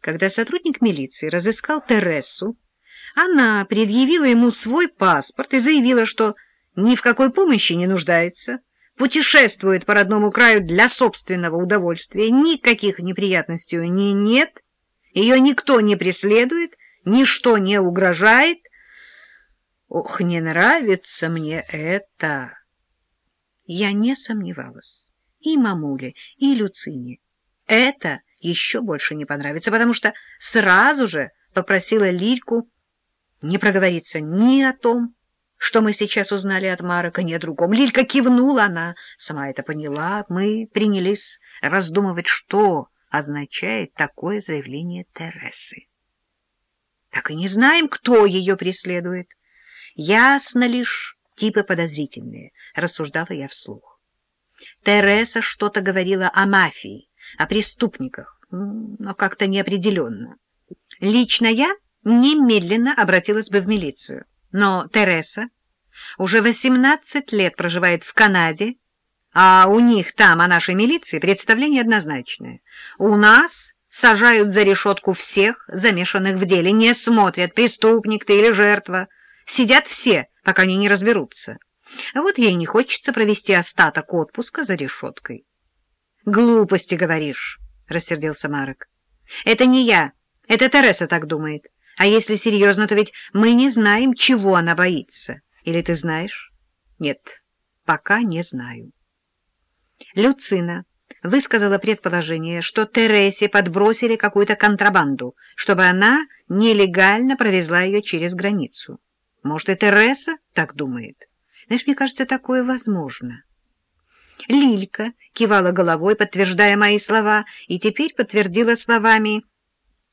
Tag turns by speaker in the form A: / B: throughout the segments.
A: Когда сотрудник милиции разыскал Тересу, она предъявила ему свой паспорт и заявила, что ни в какой помощи не нуждается, путешествует по родному краю для собственного удовольствия, никаких неприятностей у нее нет, ее никто не преследует, ничто не угрожает. Ох, не нравится мне это! Я не сомневалась. И мамуле, и Люцине. Это еще больше не понравится, потому что сразу же попросила Лильку не проговориться ни о том, что мы сейчас узнали от Марека, ни о другом. Лилька кивнула, она сама это поняла. Мы принялись раздумывать, что означает такое заявление Тересы. Так и не знаем, кто ее преследует. Ясно лишь типы подозрительные, рассуждала я вслух. Тереса что-то говорила о мафии, о преступниках, но как-то неопределенно. Лично я немедленно обратилась бы в милицию. Но Тереса уже 18 лет проживает в Канаде, а у них там, о нашей милиции, представление однозначное. У нас сажают за решетку всех, замешанных в деле, не смотрят, преступник ты или жертва. Сидят все, пока они не разберутся. Вот ей не хочется провести остаток отпуска за решеткой. — Глупости говоришь, — рассердился Марек. — Это не я, это Тереса так думает. А если серьезно, то ведь мы не знаем, чего она боится. Или ты знаешь? Нет, пока не знаю. Люцина высказала предположение, что Тересе подбросили какую-то контрабанду, чтобы она нелегально провезла ее через границу. Может, и Тереса так думает? Знаешь, мне кажется, такое возможно. Лилька кивала головой, подтверждая мои слова, и теперь подтвердила словами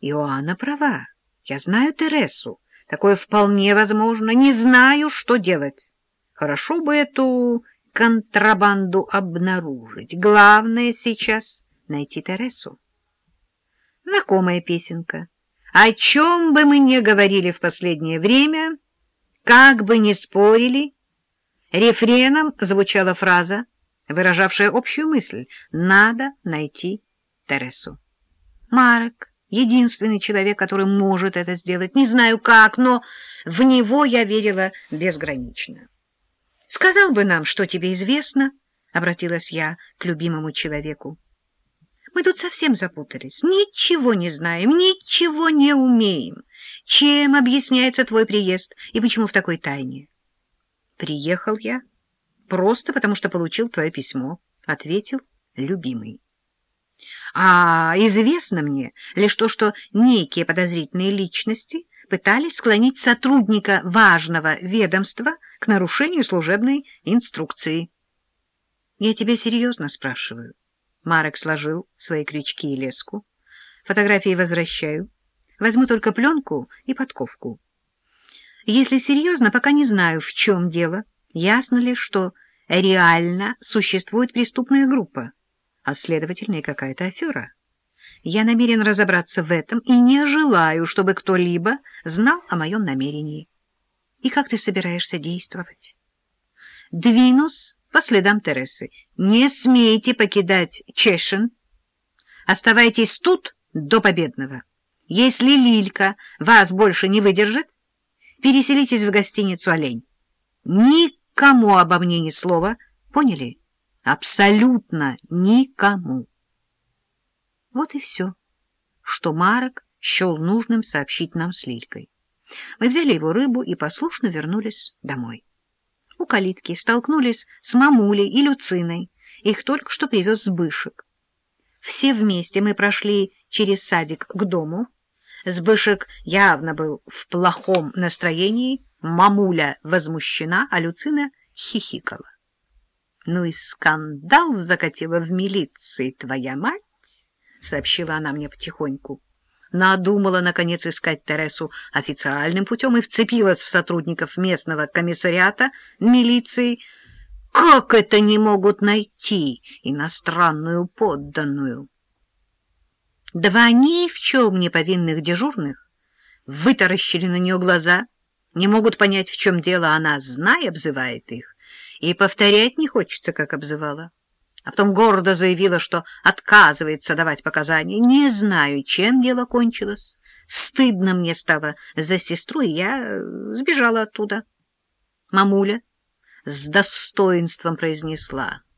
A: «Иоанна права». Я знаю Тересу. Такое вполне возможно. Не знаю, что делать. Хорошо бы эту контрабанду обнаружить. Главное сейчас найти Тересу. Знакомая песенка. О чем бы мы ни говорили в последнее время, как бы ни спорили, рефреном звучала фраза, выражавшая общую мысль «надо найти Тересу». Марк единственный человек, который может это сделать. Не знаю как, но в него я верила безгранично. — Сказал бы нам, что тебе известно, — обратилась я к любимому человеку. — Мы тут совсем запутались, ничего не знаем, ничего не умеем. Чем объясняется твой приезд и почему в такой тайне? — Приехал я просто потому, что получил твое письмо, — ответил любимый. А известно мне лишь то, что некие подозрительные личности пытались склонить сотрудника важного ведомства к нарушению служебной инструкции. Я тебя серьезно спрашиваю. Марек сложил свои крючки и леску. Фотографии возвращаю. Возьму только пленку и подковку. Если серьезно, пока не знаю, в чем дело. Ясно ли, что реально существует преступная группа? а, следовательно, и какая-то афера. Я намерен разобраться в этом и не желаю, чтобы кто-либо знал о моем намерении. И как ты собираешься действовать? Двинусь по следам Тересы. Не смейте покидать Чешин. Оставайтесь тут до победного. Если Лилька вас больше не выдержит, переселитесь в гостиницу «Олень». Никому обо мне ни слова, поняли? Абсолютно никому. Вот и все, что Марок счел нужным сообщить нам с Лилькой. Мы взяли его рыбу и послушно вернулись домой. У калитки столкнулись с мамулей и Люциной. Их только что привез Сбышек. Все вместе мы прошли через садик к дому. Сбышек явно был в плохом настроении, мамуля возмущена, а Люцина хихикала. Ну и скандал закатила в милиции твоя мать, — сообщила она мне потихоньку. Надумала, наконец, искать Тересу официальным путем и вцепилась в сотрудников местного комиссариата милиции. Как это не могут найти иностранную подданную? Два ни в чем не повинных дежурных вытаращили на нее глаза, не могут понять, в чем дело, она, зная, обзывает их и повторять не хочется, как обзывала. а потом гордо заявила, что отказывается давать показания. Не знаю, чем дело кончилось. Стыдно мне стало за сестру, и я сбежала оттуда. Мамуля с достоинством произнесла —